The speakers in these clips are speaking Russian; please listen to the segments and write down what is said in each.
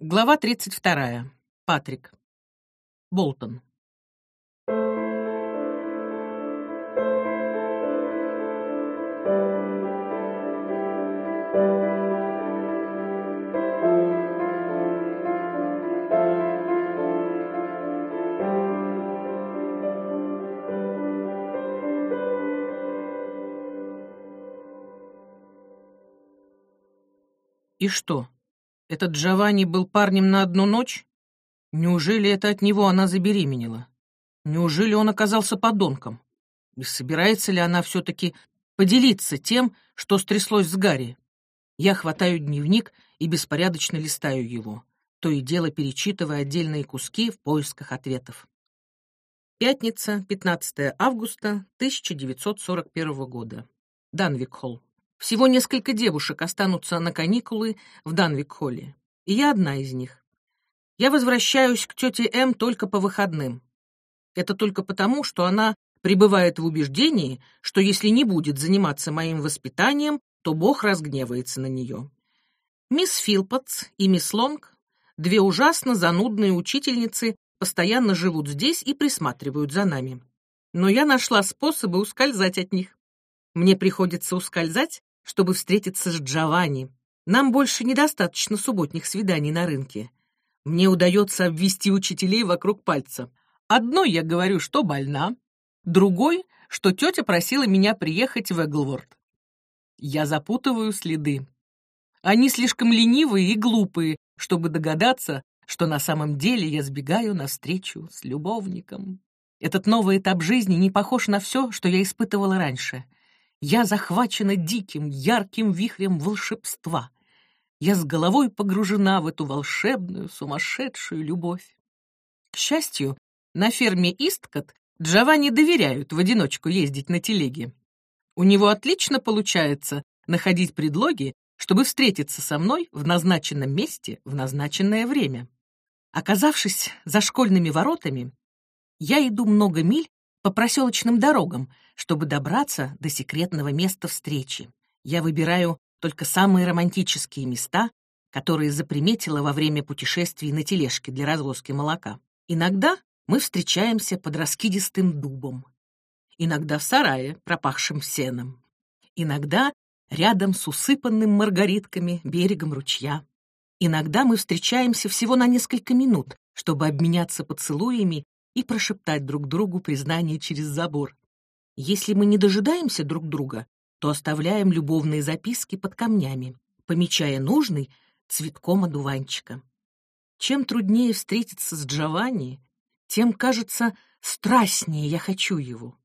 Глава 32. Патрик. Болтон. И что? Этот Джованни был парнем на одну ночь? Неужели это от него она забеременела? Неужели он оказался подонком? И собирается ли она все-таки поделиться тем, что стряслось с Гарри? Я хватаю дневник и беспорядочно листаю его, то и дело перечитывая отдельные куски в поисках ответов. Пятница, 15 августа 1941 года. Данвик-Холл. Всего несколько девушек останутся на каникулы в Данвик-холле, и я одна из них. Я возвращаюсь к тете М только по выходным. Это только потому, что она пребывает в убеждении, что если не будет заниматься моим воспитанием, то Бог разгневается на нее. Мисс Филпотс и мисс Лонг, две ужасно занудные учительницы, постоянно живут здесь и присматривают за нами. Но я нашла способы ускользать от них. Мне приходится ускользать, чтобы встретиться с Джованни. Нам больше недостаточно субботних свиданий на рынке. Мне удается обвести учителей вокруг пальца. Одной я говорю, что больна, другой, что тетя просила меня приехать в Эглворд. Я запутываю следы. Они слишком ленивые и глупые, чтобы догадаться, что на самом деле я сбегаю навстречу с любовником. Этот новый этап жизни не похож на все, что я испытывала раньше — я захвачена диким, ярким вихрем волшебства. Я с головой погружена в эту волшебную, сумасшедшую любовь. К счастью, на ферме Исткот Джованни доверяют в одиночку ездить на телеге. У него отлично получается находить предлоги, чтобы встретиться со мной в назначенном месте в назначенное время. Оказавшись за школьными воротами, я иду много миль по проселочным дорогам, чтобы добраться до секретного места встречи. Я выбираю только самые романтические места, которые заприметила во время путешествий на тележке для развозки молока. Иногда мы встречаемся под раскидистым дубом, иногда в сарае, пропахшем сеном, иногда рядом с усыпанным маргаритками берегом ручья. Иногда мы встречаемся всего на несколько минут, чтобы обменяться поцелуями и прошептать друг другу признание через забор. Если мы не дожидаемся друг друга, то оставляем любовные записки под камнями, помечая нужный цветком одуванчика. Чем труднее встретиться с Джованни, тем, кажется, страстнее я хочу его.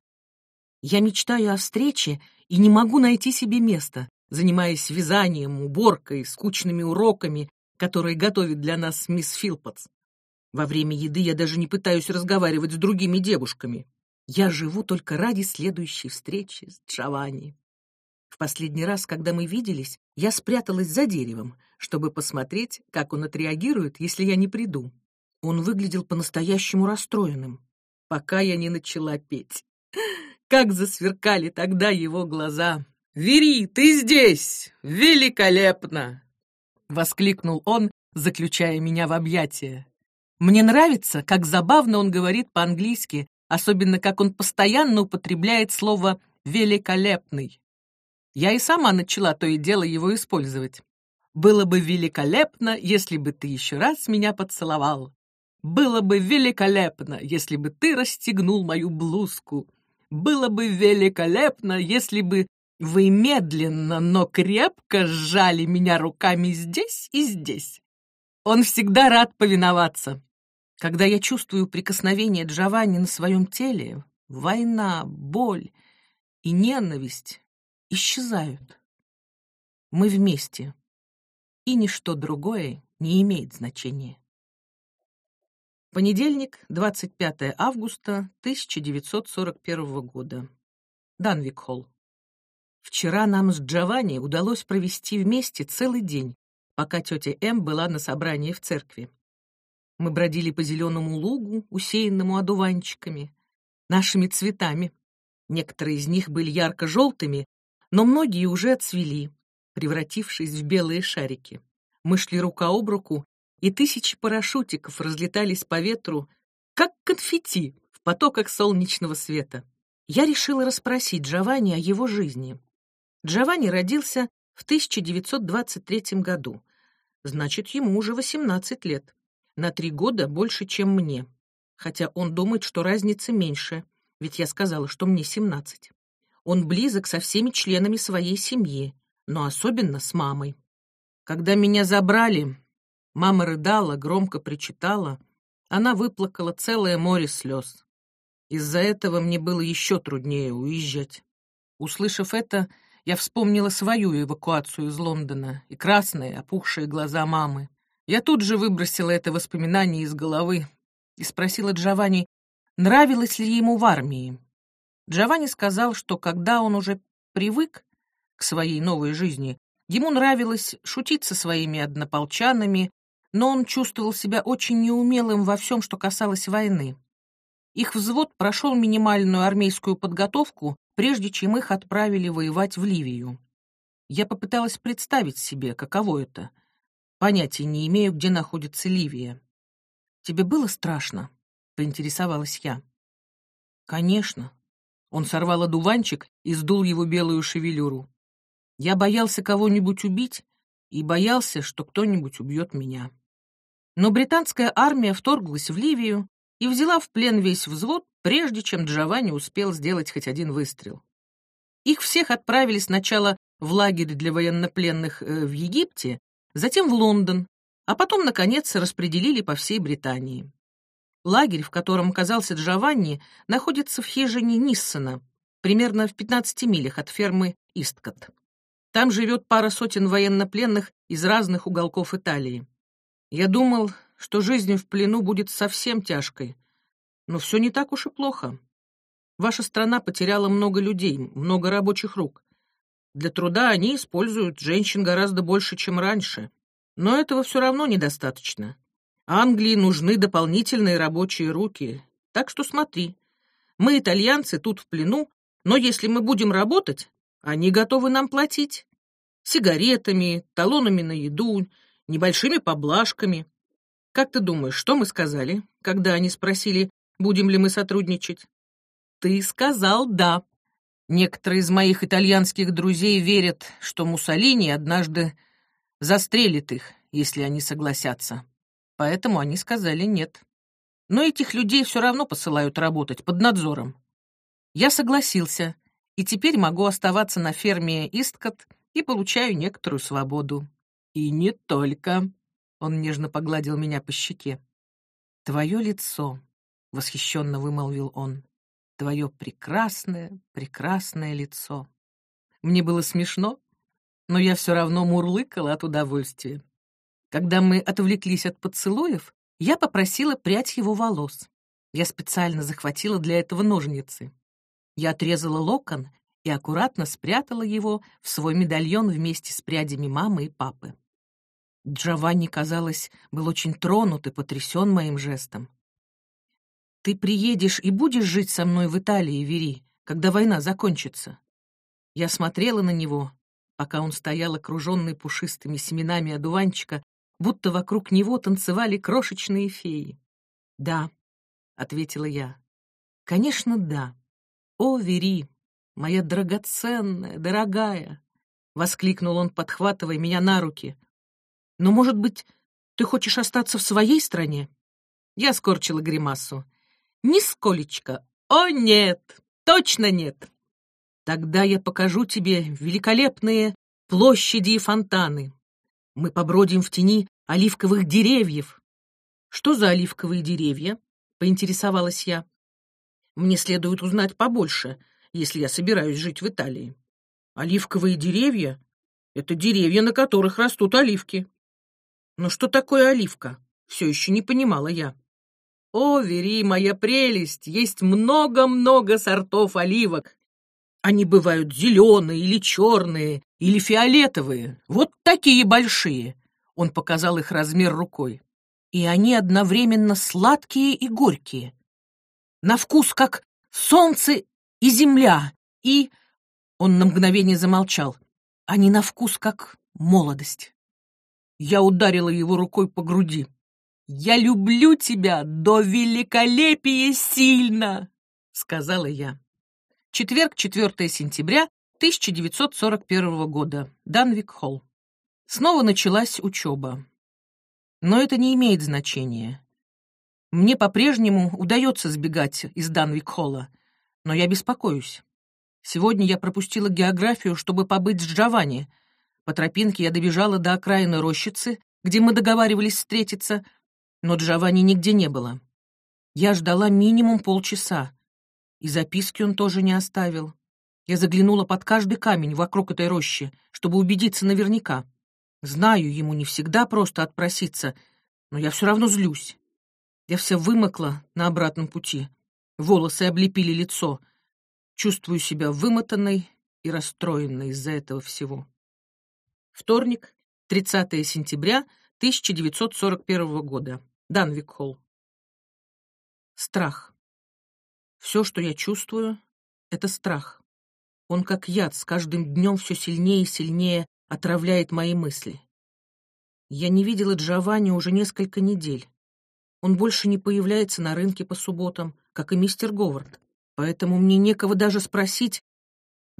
Я мечтаю о встрече и не могу найти себе места, занимаясь вязанием, уборкой, скучными уроками, которые готовит для нас мисс Филпотс. Во время еды я даже не пытаюсь разговаривать с другими девушками. Я живу только ради следующей встречи с Джованни. В последний раз, когда мы виделись, я спряталась за деревом, чтобы посмотреть, как он отреагирует, если я не приду. Он выглядел по-настоящему расстроенным, пока я не начала петь. Как засверкали тогда его глаза. «Вери, ты здесь! Великолепно!» — воскликнул он, заключая меня в объятия. Мне нравится, как забавно он говорит по-английски, особенно как он постоянно употребляет слово «великолепный». Я и сама начала то и дело его использовать. Было бы великолепно, если бы ты еще раз меня поцеловал. Было бы великолепно, если бы ты расстегнул мою блузку. Было бы великолепно, если бы вы медленно, но крепко сжали меня руками здесь и здесь. Он всегда рад повиноваться. Когда я чувствую прикосновение Джованни на своем теле, война, боль и ненависть исчезают. Мы вместе, и ничто другое не имеет значения. Понедельник, 25 августа 1941 года. Данвик-холл. Вчера нам с Джованни удалось провести вместе целый день, пока тетя М была на собрании в церкви. Мы бродили по зеленому лугу, усеянному одуванчиками, нашими цветами. Некоторые из них были ярко-желтыми, но многие уже отцвели, превратившись в белые шарики. Мы шли рука об руку, и тысячи парашютиков разлетались по ветру, как конфетти в потоках солнечного света. Я решила расспросить Джованни о его жизни. Джованни родился в 1923 году. Значит, ему уже 18 лет. На три года больше, чем мне. Хотя он думает, что разница меньше, ведь я сказала, что мне 17. Он близок со всеми членами своей семьи, но особенно с мамой. Когда меня забрали, мама рыдала, громко причитала. Она выплакала целое море слез. Из-за этого мне было еще труднее уезжать. Услышав это, я вспомнила свою эвакуацию из Лондона и красные, опухшие глаза мамы. Я тут же выбросила это воспоминание из головы и спросила Джованни, нравилось ли ему в армии. Джованни сказал, что когда он уже привык к своей новой жизни, ему нравилось шутить со своими однополчанами, но он чувствовал себя очень неумелым во всем, что касалось войны. Их взвод прошел минимальную армейскую подготовку, прежде чем их отправили воевать в Ливию. Я попыталась представить себе, каково это. Понятия не имею, где находится Ливия. «Тебе было страшно?» — поинтересовалась я. «Конечно». Он сорвал одуванчик и сдул его белую шевелюру. «Я боялся кого-нибудь убить и боялся, что кто-нибудь убьет меня». Но британская армия вторглась в Ливию и взяла в плен весь взвод, прежде чем Джованни успел сделать хоть один выстрел. Их всех отправили сначала в лагерь для военнопленных э, в Египте, затем в Лондон, а потом, наконец, распределили по всей Британии. Лагерь, в котором оказался Джованни, находится в хижине Ниссена, примерно в 15 милях от фермы Исткот. Там живет пара сотен военнопленных из разных уголков Италии. Я думал, что жизнь в плену будет совсем тяжкой. Но все не так уж и плохо. Ваша страна потеряла много людей, много рабочих рук. Для труда они используют женщин гораздо больше, чем раньше. Но этого все равно недостаточно. Англии нужны дополнительные рабочие руки. Так что смотри. Мы, итальянцы, тут в плену, но если мы будем работать, они готовы нам платить. Сигаретами, талонами на еду, небольшими поблажками. Как ты думаешь, что мы сказали, когда они спросили, будем ли мы сотрудничать? Ты сказал «да». Некоторые из моих итальянских друзей верят, что Муссолини однажды застрелит их, если они согласятся. Поэтому они сказали «нет». Но этих людей все равно посылают работать под надзором. Я согласился, и теперь могу оставаться на ферме Исткот и получаю некоторую свободу. И не только. Он нежно погладил меня по щеке. «Твое лицо», — восхищенно вымолвил он, — «твое прекрасное, прекрасное лицо». Мне было смешно, но я все равно мурлыкала от удовольствия. Когда мы отвлеклись от поцелуев, я попросила прядь его волос. Я специально захватила для этого ножницы. Я отрезала локон и аккуратно спрятала его в свой медальон вместе с прядями мамы и папы. Джованни, казалось, был очень тронут и потрясен моим жестом. «Ты приедешь и будешь жить со мной в Италии, Вери, когда война закончится?» Я смотрела на него, пока он стоял окруженный пушистыми семенами одуванчика, будто вокруг него танцевали крошечные феи. «Да», — ответила я. «Конечно, да. О, Вери, моя драгоценная, дорогая!» — воскликнул он, подхватывая меня на руки. Но, может быть, ты хочешь остаться в своей стране?» Я скорчила гримасу. «Нисколечко! О, нет! Точно нет! Тогда я покажу тебе великолепные площади и фонтаны. Мы побродим в тени оливковых деревьев». «Что за оливковые деревья?» — поинтересовалась я. «Мне следует узнать побольше, если я собираюсь жить в Италии. Оливковые деревья — это деревья, на которых растут оливки. Но что такое оливка? Все еще не понимала я. О, Вери, моя прелесть, есть много-много сортов оливок. Они бывают зеленые или черные, или фиолетовые, вот такие большие. Он показал их размер рукой. И они одновременно сладкие и горькие. На вкус как солнце и земля, и... Он на мгновение замолчал. Они на вкус как молодость. Я ударила его рукой по груди. «Я люблю тебя до великолепия сильно!» — сказала я. Четверг, 4 сентября 1941 года. Данвик-Холл. Снова началась учеба. Но это не имеет значения. Мне по-прежнему удается сбегать из Данвик-Холла, но я беспокоюсь. Сегодня я пропустила географию, чтобы побыть с Джованни. По тропинке я добежала до окраины рощицы, где мы договаривались встретиться, но Джованни нигде не было. Я ждала минимум полчаса, и записки он тоже не оставил. Я заглянула под каждый камень вокруг этой рощи, чтобы убедиться наверняка. Знаю, ему не всегда просто отпроситься, но я все равно злюсь. Я вся вымокла на обратном пути. Волосы облепили лицо. Чувствую себя вымотанной и расстроенной из-за этого всего. Вторник, 30 сентября 1941 года. Данвик-Холл. Страх. Все, что я чувствую, — это страх. Он как яд с каждым днем все сильнее и сильнее отравляет мои мысли. Я не видела Джованни уже несколько недель. Он больше не появляется на рынке по субботам, как и мистер Говард. Поэтому мне некого даже спросить.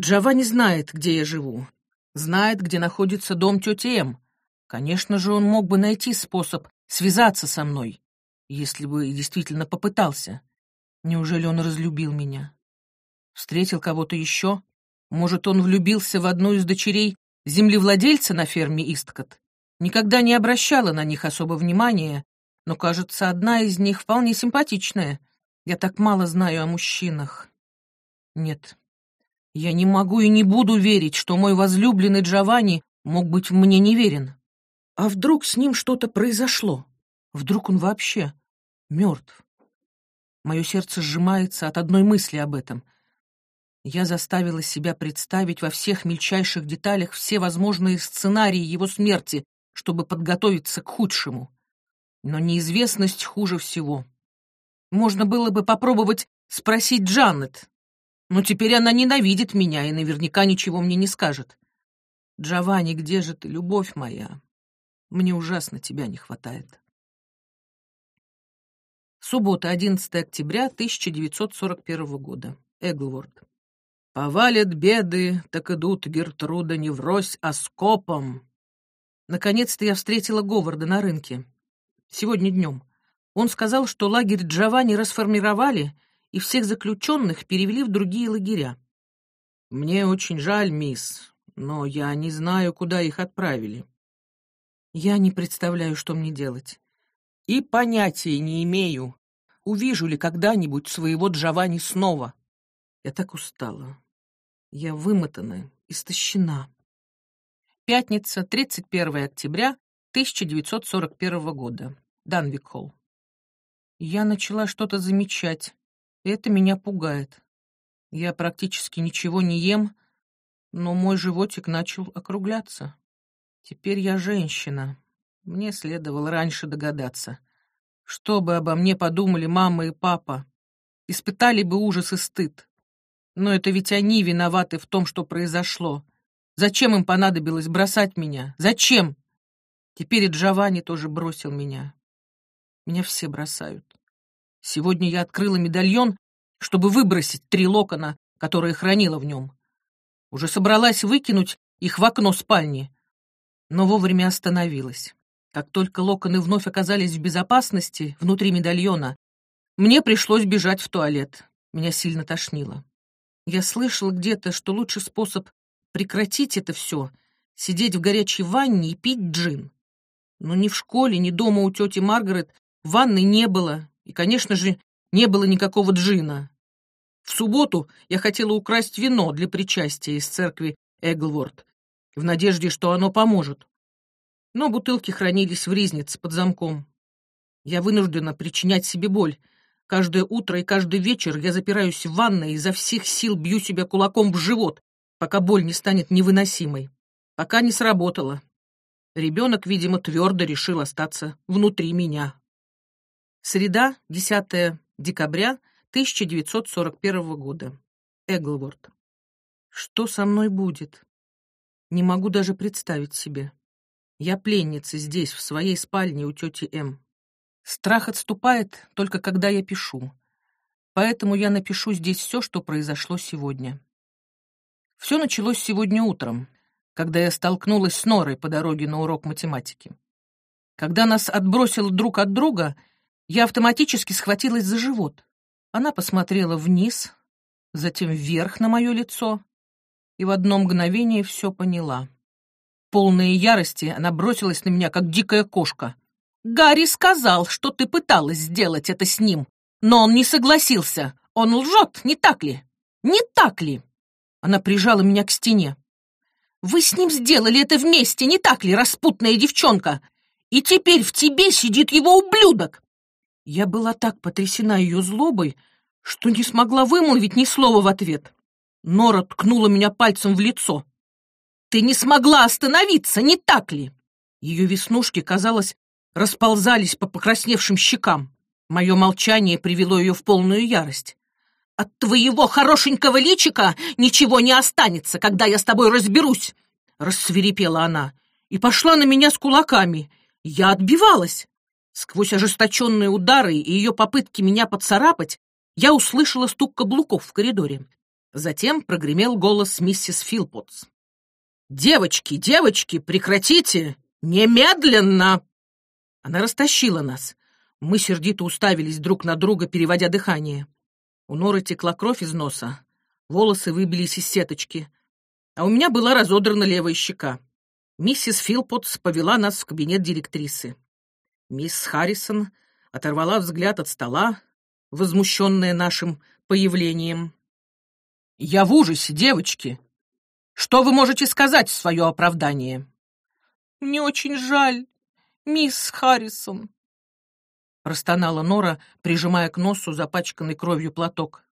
Джованни знает, где я живу. Знает, где находится дом тети М. Конечно же, он мог бы найти способ связаться со мной, если бы действительно попытался. Неужели он разлюбил меня? Встретил кого-то еще? Может, он влюбился в одну из дочерей землевладельца на ферме Исткот? Никогда не обращала на них особо внимания, но, кажется, одна из них вполне симпатичная. Я так мало знаю о мужчинах. Нет, я не могу и не буду верить, что мой возлюбленный Джованни мог быть мне неверен. А вдруг с ним что-то произошло? Вдруг он вообще мертв? Мое сердце сжимается от одной мысли об этом. Я заставила себя представить во всех мельчайших деталях все возможные сценарии его смерти, чтобы подготовиться к худшему. Но неизвестность хуже всего. Можно было бы попробовать спросить Джанет, но теперь она ненавидит меня и наверняка ничего мне не скажет. Джованни, где же ты, любовь моя? Мне ужасно тебя не хватает. Суббота, 11 октября 1941 года. Эглворд. Повалят беды, так идут Гертруда не врозь, а скопом. Наконец-то я встретила Говарда на рынке сегодня днем. Он сказал, что лагерь Джованни расформировали и всех заключенных перевели в другие лагеря. «Мне очень жаль, мисс, но я не знаю, куда их отправили». «Я не представляю, что мне делать». «И понятия не имею, увижу ли когда-нибудь своего Джованни снова». Я так устала. Я вымотана, истощена. Пятница, 31 октября 1941 года. Данвик-Холл. Я начала что-то замечать. Это меня пугает. Я практически ничего не ем, но мой животик начал округляться. Теперь я женщина. Мне следовало раньше догадаться. Что бы обо мне подумали мама и папа? Испытали бы ужас и стыд. Но это ведь они виноваты в том, что произошло. Зачем им понадобилось бросать меня? Зачем? Теперь и Джованни тоже бросил меня. Меня все бросают. Сегодня я открыла медальон, чтобы выбросить три локона, которые хранила в нем. Уже собралась выкинуть их в окно спальни, но вовремя остановилась. Как только локоны вновь оказались в безопасности внутри медальона, мне пришлось бежать в туалет. Меня сильно тошнило. Я слышала где-то, что лучший способ прекратить это все — сидеть в горячей ванне и пить джин. Но ни в школе, ни дома у тети Маргарет Ванны не было, и, конечно же, не было никакого джина. В субботу я хотела украсть вино для причастия из церкви Эглворд, в надежде, что оно поможет. Но бутылки хранились в ризнице под замком. Я вынуждена причинять себе боль. Каждое утро и каждый вечер я запираюсь в ванной и изо всех сил бью себя кулаком в живот, пока боль не станет невыносимой. Пока не сработало. Ребенок, видимо, твердо решил остаться внутри меня. Среда, 10 декабря 1941 года. Эглворд. Что со мной будет? Не могу даже представить себе. Я пленница здесь, в своей спальне у тети М. Страх отступает только когда я пишу. Поэтому я напишу здесь все, что произошло сегодня. Все началось сегодня утром, когда я столкнулась с Норой по дороге на урок математики. Когда нас отбросило друг от друга, я автоматически схватилась за живот. Она посмотрела вниз, затем вверх на мое лицо и в одно мгновение все поняла. Полная ярости, она бросилась на меня, как дикая кошка. «Гарри сказал, что ты пыталась сделать это с ним, но он не согласился. Он лжет, не так ли? Не так ли?» Она прижала меня к стене. «Вы с ним сделали это вместе, не так ли, распутная девчонка? И теперь в тебе сидит его ублюдок!» Я была так потрясена ее злобой, что не смогла вымолвить ни слова в ответ. Нора ткнула меня пальцем в лицо. «Ты не смогла остановиться, не так ли?» Ее веснушки, казалось, расползались по покрасневшим щекам. Мое молчание привело ее в полную ярость. «От твоего хорошенького личика ничего не останется, когда я с тобой разберусь!» Рассверепела она и пошла на меня с кулаками. Я отбивалась. Сквозь ожесточенные удары и ее попытки меня поцарапать, я услышала стук каблуков в коридоре. Затем прогремел голос миссис Филпотс. «Девочки, девочки, прекратите! Немедленно!» Она растащила нас. Мы сердито уставились друг на друга, переводя дыхание. У Норы текла кровь из носа, волосы выбились из сеточки, а у меня была разодрана левая щека. Миссис Филпотс повела нас в кабинет директрисы. Мисс Харрисон оторвала взгляд от стола, возмущенная нашим появлением. «Я в ужасе, девочки! Что вы можете сказать в свое оправдание?» «Мне очень жаль, мисс Харрисон», — простонала Нора, прижимая к носу запачканный кровью платок.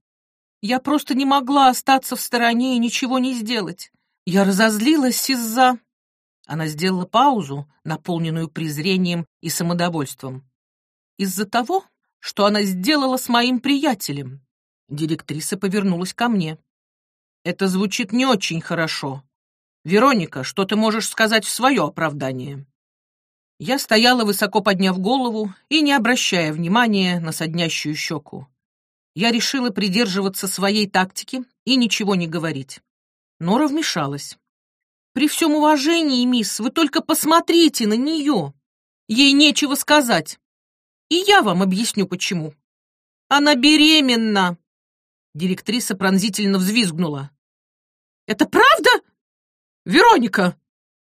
«Я просто не могла остаться в стороне и ничего не сделать. Я разозлилась из-за...» Она сделала паузу, наполненную презрением и самодовольством. «Из-за того, что она сделала с моим приятелем». Директриса повернулась ко мне. Это звучит не очень хорошо. Вероника, что ты можешь сказать в свое оправдание?» Я стояла, высоко подняв голову и не обращая внимания на соднящую щеку. Я решила придерживаться своей тактики и ничего не говорить. Нора вмешалась. «При всем уважении, мисс, вы только посмотрите на нее. Ей нечего сказать. И я вам объясню, почему. Она беременна!» Директриса пронзительно взвизгнула. «Это правда? Вероника!»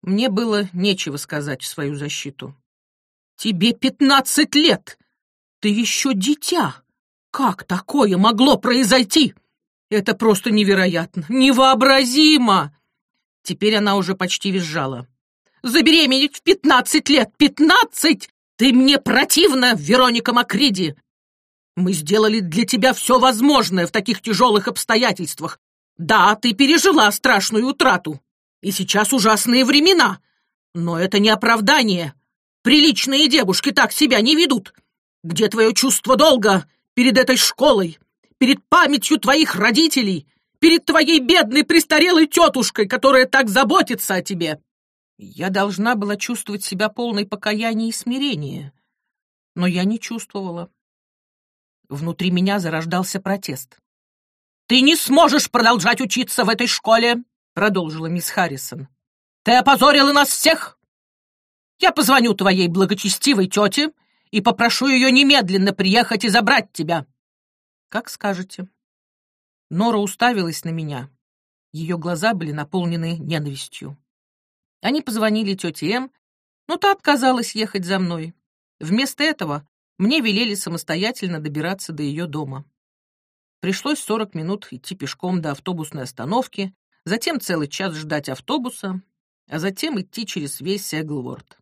Мне было нечего сказать в свою защиту. «Тебе пятнадцать лет! Ты еще дитя! Как такое могло произойти? Это просто невероятно, невообразимо!» Теперь она уже почти визжала. «Забеременеть в пятнадцать лет! Пятнадцать! Ты мне противна, Вероника Макриди! Мы сделали для тебя все возможное в таких тяжелых обстоятельствах. Да, ты пережила страшную утрату. И сейчас ужасные времена. Но это не оправдание. Приличные девушки так себя не ведут. Где твое чувство долга перед этой школой, перед памятью твоих родителей, перед твоей бедной престарелой тетушкой, которая так заботится о тебе? Я должна была чувствовать себя полной покаяния и смирения, но я не чувствовала. Внутри меня зарождался протест. «Ты не сможешь продолжать учиться в этой школе!» — продолжила мисс Харрисон. «Ты опозорила нас всех! Я позвоню твоей благочестивой тете и попрошу ее немедленно приехать и забрать тебя!» «Как скажете». Нора уставилась на меня. Ее глаза были наполнены ненавистью. Они позвонили тете М, но та отказалась ехать за мной. Вместо этого мне велели самостоятельно добираться до ее дома. Пришлось 40 минут идти пешком до автобусной остановки, затем целый час ждать автобуса, а затем идти через весь Эглворд.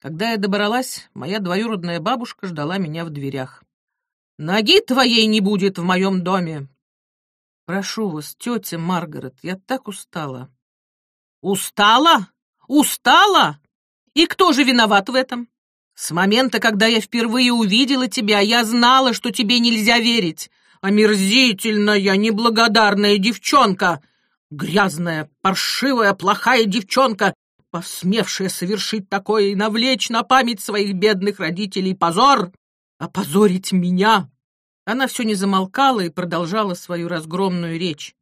Когда я добралась, моя двоюродная бабушка ждала меня в дверях. «Ноги твоей не будет в моем доме!» «Прошу вас, тетя Маргарет, я так устала». «Устала? Устала? И кто же виноват в этом? С момента, когда я впервые увидела тебя, я знала, что тебе нельзя верить. Омерзительная, неблагодарная девчонка! Грязная, паршивая, плохая девчонка, посмевшая совершить такое и навлечь на память своих бедных родителей позор, опозорить меня!» Она все не замолкала и продолжала свою разгромную речь.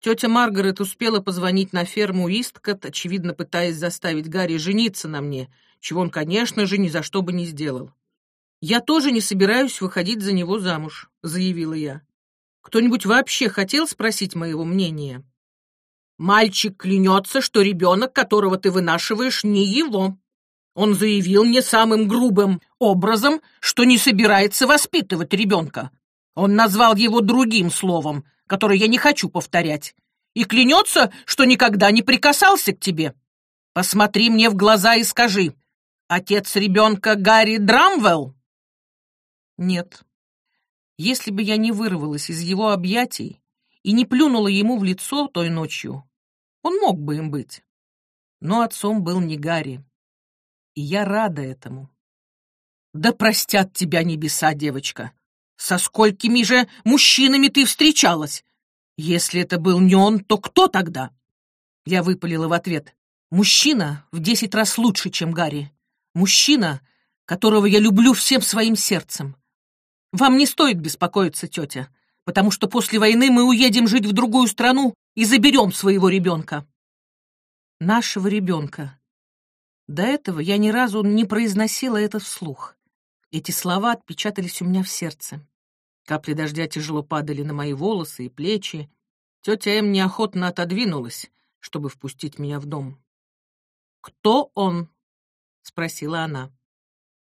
Тетя Маргарет успела позвонить на ферму Исткот, очевидно пытаясь заставить Гарри жениться на мне, чего он, конечно же, ни за что бы не сделал. «Я тоже не собираюсь выходить за него замуж», — заявила я. «Кто-нибудь вообще хотел спросить моего мнения?» «Мальчик клянется, что ребенок, которого ты вынашиваешь, не его. Он заявил мне самым грубым образом, что не собирается воспитывать ребенка. Он назвал его другим словом, которое я не хочу повторять, и клянется, что никогда не прикасался к тебе. Посмотри мне в глаза и скажи, отец ребенка Гарри Драмвелл?» Нет. Если бы я не вырвалась из его объятий и не плюнула ему в лицо той ночью, он мог бы им быть. Но отцом был не Гарри. И я рада этому. Да простят тебя небеса, девочка. Со сколькими же мужчинами ты встречалась? Если это был не он, то кто тогда? Я выпалила в ответ. Мужчина в десять раз лучше, чем Гарри. Мужчина, которого я люблю всем своим сердцем. Вам не стоит беспокоиться, тетя, потому что после войны мы уедем жить в другую страну и заберем своего ребенка. Нашего ребенка. До этого я ни разу не произносила это вслух. Эти слова отпечатались у меня в сердце. Капли дождя тяжело падали на мои волосы и плечи. Тетя М неохотно отодвинулась, чтобы впустить меня в дом. «Кто он?» — спросила она.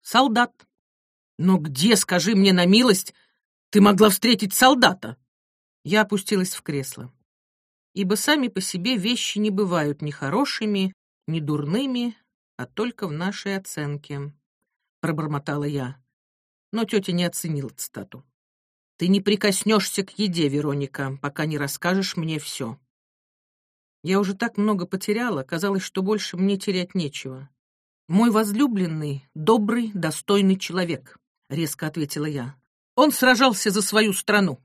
«Солдат», но где, скажи мне на милость, ты могла встретить солдата? Я опустилась в кресло. Ибо сами по себе вещи не бывают ни хорошими, ни дурными, а только в нашей оценке. Пробормотала я. Но тетя не оценила цитату. Ты не прикоснешься к еде, Вероника, пока не расскажешь мне все. Я уже так много потеряла, казалось, что больше мне терять нечего. Мой возлюбленный — добрый, достойный человек. — резко ответила я. «Он сражался за свою страну».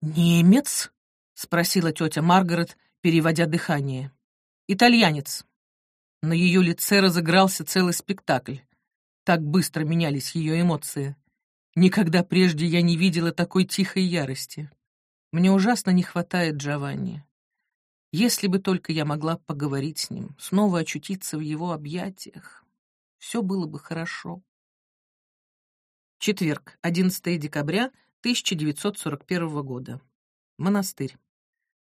«Немец?» — спросила тетя Маргарет, переводя дыхание. «Итальянец». На ее лице разыгрался целый спектакль. Так быстро менялись ее эмоции. Никогда прежде я не видела такой тихой ярости. Мне ужасно не хватает Джованни. Если бы только я могла поговорить с ним, снова очутиться в его объятиях, все было бы хорошо. Четверг, 11 декабря 1941 года. Монастырь.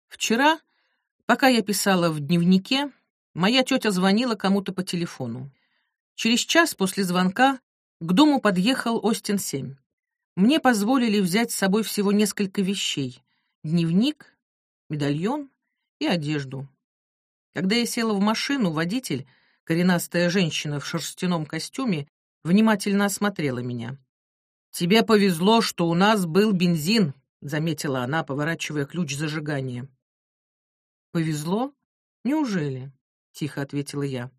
Вчера, пока я писала в дневнике, моя тетя звонила кому-то по телефону. Через час после звонка к дому подъехал Остин-7. Мне позволили взять с собой всего несколько вещей — дневник, медальон и одежду. Когда я села в машину, водитель, коренастая женщина в шерстяном костюме, внимательно осмотрела меня. «Тебе повезло, что у нас был бензин», — заметила она, поворачивая ключ зажигания. «Повезло? Неужели?» — тихо ответила я.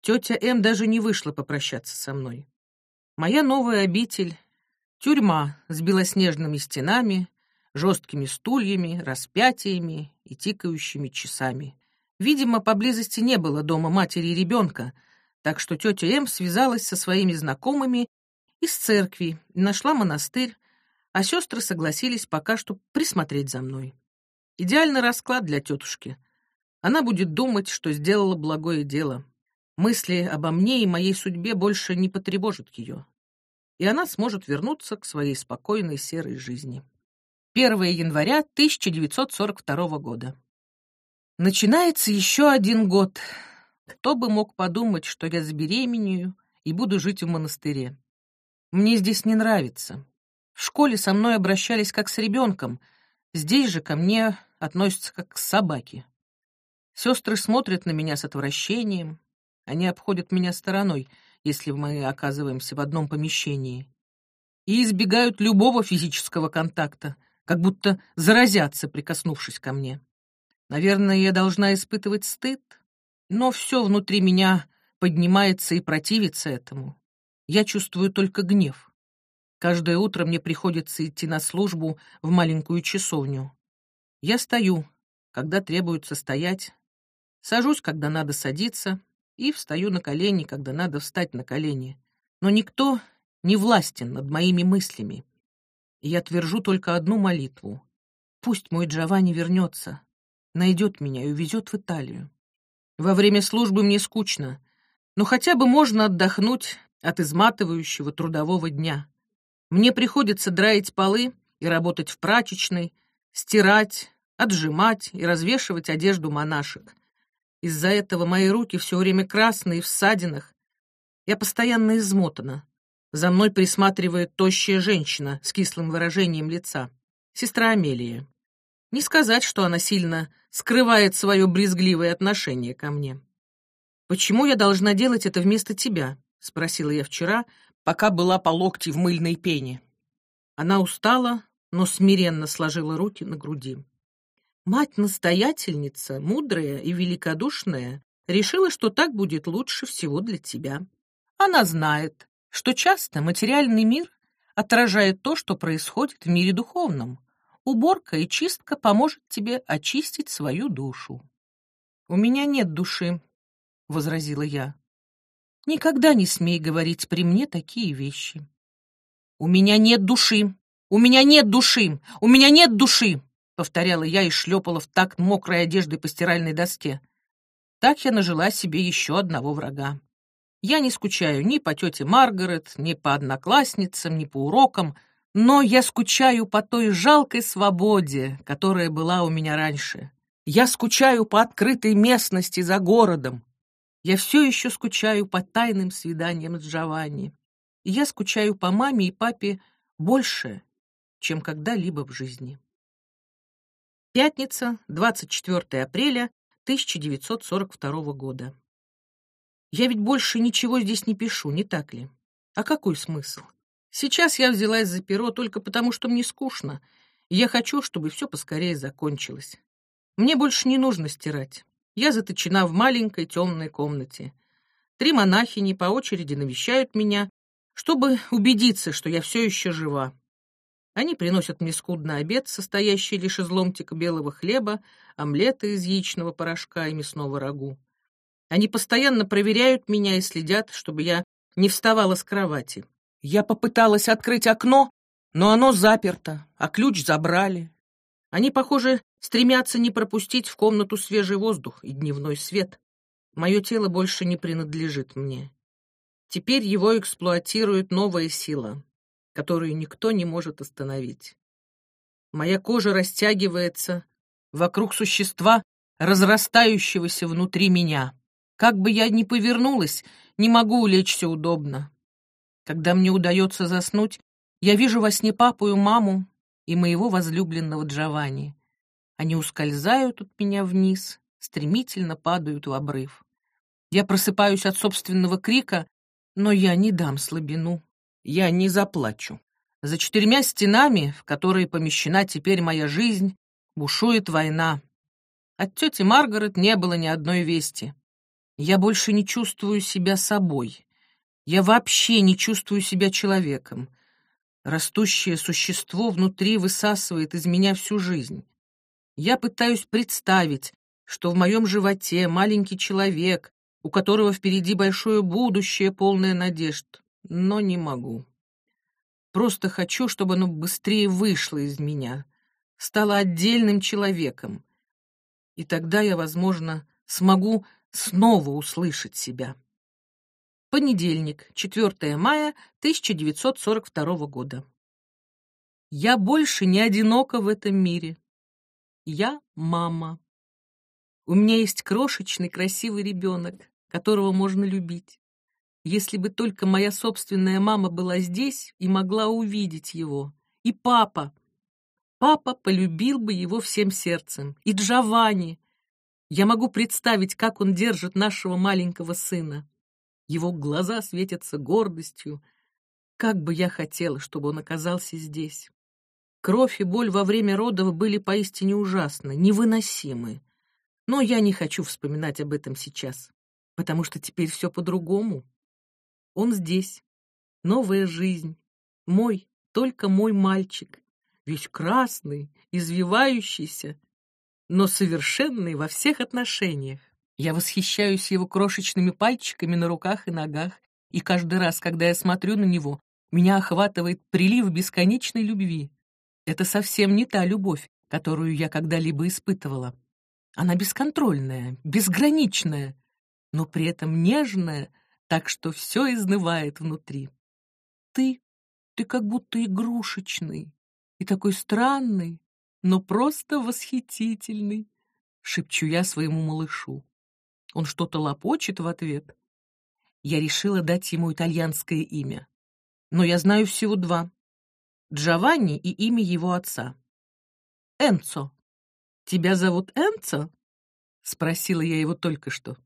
Тетя М даже не вышла попрощаться со мной. Моя новая обитель — тюрьма с белоснежными стенами, жесткими стульями, распятиями и тикающими часами. Видимо, поблизости не было дома матери и ребенка, так что тетя М связалась со своими знакомыми из церкви, нашла монастырь, а сестры согласились пока что присмотреть за мной. Идеальный расклад для тетушки. Она будет думать, что сделала благое дело. Мысли обо мне и моей судьбе больше не потревожат ее. И она сможет вернуться к своей спокойной серой жизни. 1 января 1942 года. Начинается еще один год. Кто бы мог подумать, что я забеременею и буду жить в монастыре. Мне здесь не нравится. В школе со мной обращались как с ребенком, здесь же ко мне относятся как к собаке. Сестры смотрят на меня с отвращением, они обходят меня стороной, если мы оказываемся в одном помещении, и избегают любого физического контакта, как будто заразятся, прикоснувшись ко мне. Наверное, я должна испытывать стыд, но все внутри меня поднимается и противится этому я чувствую только гнев. Каждое утро мне приходится идти на службу в маленькую часовню. Я стою, когда требуется стоять, сажусь, когда надо садиться, и встаю на колени, когда надо встать на колени. Но никто не властен над моими мыслями. И я твержу только одну молитву. Пусть мой Джованни вернется, найдет меня и увезет в Италию. Во время службы мне скучно, но хотя бы можно отдохнуть от изматывающего трудового дня. Мне приходится драить полы и работать в прачечной, стирать, отжимать и развешивать одежду монашек. Из-за этого мои руки все время красные в ссадинах. Я постоянно измотана. За мной присматривает тощая женщина с кислым выражением лица. Сестра Амелия. Не сказать, что она сильно скрывает свое брезгливое отношение ко мне. «Почему я должна делать это вместо тебя?» — спросила я вчера, пока была по локти в мыльной пене. Она устала, но смиренно сложила руки на груди. Мать-настоятельница, мудрая и великодушная, решила, что так будет лучше всего для тебя. Она знает, что часто материальный мир отражает то, что происходит в мире духовном. Уборка и чистка поможет тебе очистить свою душу. «У меня нет души», — возразила я. «Никогда не смей говорить при мне такие вещи». «У меня нет души! У меня нет души! У меня нет души!» — повторяла я и шлепала в такт мокрой одеждой по стиральной доске. Так я нажила себе еще одного врага. Я не скучаю ни по тете Маргарет, ни по одноклассницам, ни по урокам, но я скучаю по той жалкой свободе, которая была у меня раньше. Я скучаю по открытой местности за городом. Я все еще скучаю по тайным свиданиям с Джованни. И я скучаю по маме и папе больше, чем когда-либо в жизни. Пятница, 24 апреля 1942 года. Я ведь больше ничего здесь не пишу, не так ли? А какой смысл? Сейчас я взялась за перо только потому, что мне скучно, и я хочу, чтобы все поскорее закончилось. Мне больше не нужно стирать. Я заточена в маленькой темной комнате. Три монахини по очереди навещают меня, чтобы убедиться, что я все еще жива. Они приносят мне скудный обед, состоящий лишь из ломтика белого хлеба, омлета из яичного порошка и мясного рагу. Они постоянно проверяют меня и следят, чтобы я не вставала с кровати. Я попыталась открыть окно, но оно заперто, а ключ забрали. Они, похоже, стремятся не пропустить в комнату свежий воздух и дневной свет. Мое тело больше не принадлежит мне. Теперь его эксплуатирует новая сила, которую никто не может остановить. Моя кожа растягивается вокруг существа, разрастающегося внутри меня. Как бы я ни повернулась, не могу улечься удобно. Когда мне удается заснуть, я вижу во сне папу и маму и моего возлюбленного Джованни. Они ускользают от меня вниз, стремительно падают в обрыв. Я просыпаюсь от собственного крика, но я не дам слабину. Я не заплачу. За четырьмя стенами, в которые помещена теперь моя жизнь, бушует война. От тети Маргарет не было ни одной вести. Я больше не чувствую себя собой. Я вообще не чувствую себя человеком. Растущее существо внутри высасывает из меня всю жизнь. Я пытаюсь представить, что в моем животе маленький человек, у которого впереди большое будущее, полное надежд, но не могу. Просто хочу, чтобы оно быстрее вышло из меня, стало отдельным человеком. И тогда я, возможно, смогу снова услышать себя. Понедельник, 4 мая 1942 года. Я больше не одинока в этом мире. Я мама. У меня есть крошечный красивый ребенок, которого можно любить. Если бы только моя собственная мама была здесь и могла увидеть его. И папа. Папа полюбил бы его всем сердцем. И Джованни, я могу представить, как он держит нашего маленького сына. Его глаза светятся гордостью. Как бы я хотела, чтобы он оказался здесь. Кровь и боль во время родов были поистине ужасны, невыносимы. Но я не хочу вспоминать об этом сейчас, потому что теперь все по-другому. Он здесь. Новая жизнь. Мой, только мой мальчик. Весь красный, извивающийся, но совершенный во всех отношениях. Я восхищаюсь его крошечными пальчиками на руках и ногах, и каждый раз, когда я смотрю на него, меня охватывает прилив бесконечной любви. Это совсем не та любовь, которую я когда-либо испытывала. Она бесконтрольная, безграничная, но при этом нежная, так что все изнывает внутри. Ты, ты как будто игрушечный и такой странный, но просто восхитительный, шепчу я своему малышу. Он что-то лопочет в ответ. Я решила дать ему итальянское имя. Но я знаю всего два. Джованни и имя его отца. Энцо. Тебя зовут Энцо? спросила я его только что.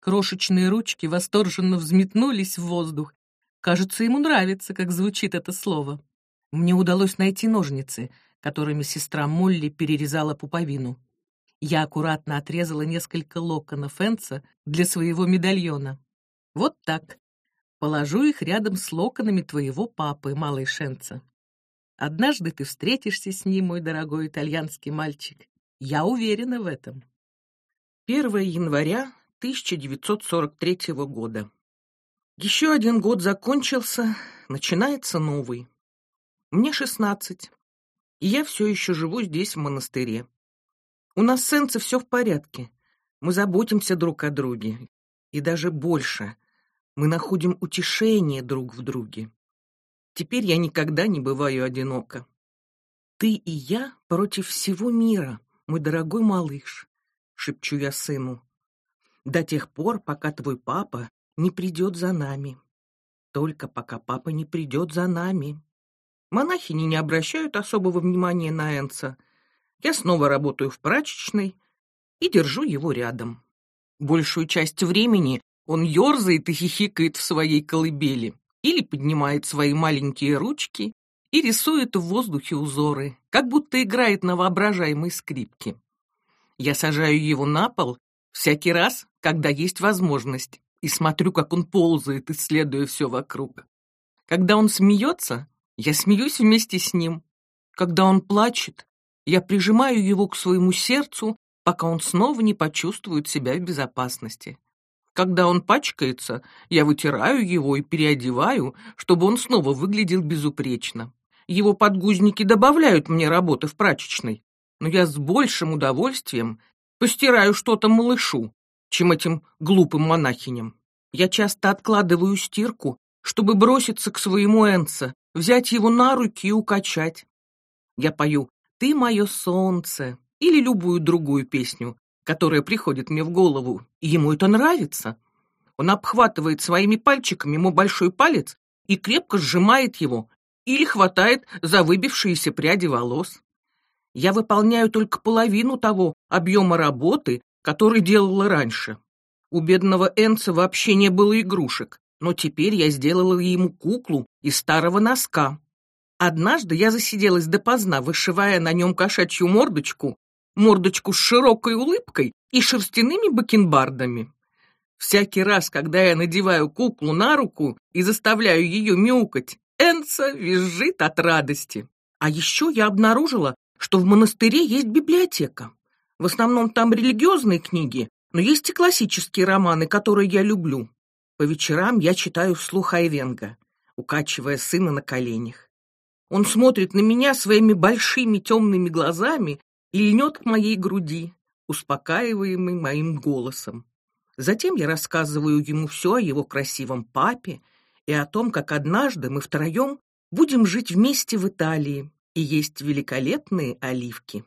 Крошечные ручки восторженно взметнулись в воздух. Кажется, ему нравится, как звучит это слово. Мне удалось найти ножницы, которыми сестра Молли перерезала пуповину. Я аккуратно отрезала несколько локонов Энца для своего медальона. Вот так. Положу их рядом с локонами твоего папы, малый Шенца. Однажды ты встретишься с ним, мой дорогой итальянский мальчик. Я уверена в этом. 1 января 1943 года. Еще один год закончился, начинается новый. Мне 16, и я все еще живу здесь, в монастыре. У нас с Энце все в порядке. Мы заботимся друг о друге. И даже больше. Мы находим утешение друг в друге. Теперь я никогда не бываю одинока. Ты и я против всего мира, мой дорогой малыш, шепчу я сыну до тех пор, пока твой папа не придет за нами. Только пока папа не придет за нами. Монахини не обращают особого внимания на Энца. Я снова работаю в прачечной и держу его рядом. Большую часть времени он ерзает и хихикает в своей колыбели или поднимает свои маленькие ручки и рисует в воздухе узоры, как будто играет на воображаемой скрипке. Я сажаю его на пол Всякий раз, когда есть возможность, и смотрю, как он ползает, исследуя все вокруг. Когда он смеется, я смеюсь вместе с ним. Когда он плачет, я прижимаю его к своему сердцу, пока он снова не почувствует себя в безопасности. Когда он пачкается, я вытираю его и переодеваю, чтобы он снова выглядел безупречно. Его подгузники добавляют мне работы в прачечной, но я с большим удовольствием Постираю что-то малышу, чем этим глупым монахиням. Я часто откладываю стирку, чтобы броситься к своему Энце, взять его на руки и укачать. Я пою «Ты мое солнце» или любую другую песню, которая приходит мне в голову, и ему это нравится. Он обхватывает своими пальчиками мой большой палец и крепко сжимает его или хватает за выбившиеся пряди волос. Я выполняю только половину того объема работы, который делала раньше. У бедного Энца вообще не было игрушек, но теперь я сделала ему куклу из старого носка. Однажды я засиделась допоздна, вышивая на нем кошачью мордочку, мордочку с широкой улыбкой и шерстяными бакенбардами. Всякий раз, когда я надеваю куклу на руку и заставляю ее мяукать, Энца визжит от радости. А еще я обнаружила, что в монастыре есть библиотека. В основном там религиозные книги, но есть и классические романы, которые я люблю. По вечерам я читаю вслух Айвенга, укачивая сына на коленях. Он смотрит на меня своими большими темными глазами и льнет к моей груди, успокаиваемый моим голосом. Затем я рассказываю ему все о его красивом папе и о том, как однажды мы втроем будем жить вместе в Италии, и есть великолепные оливки.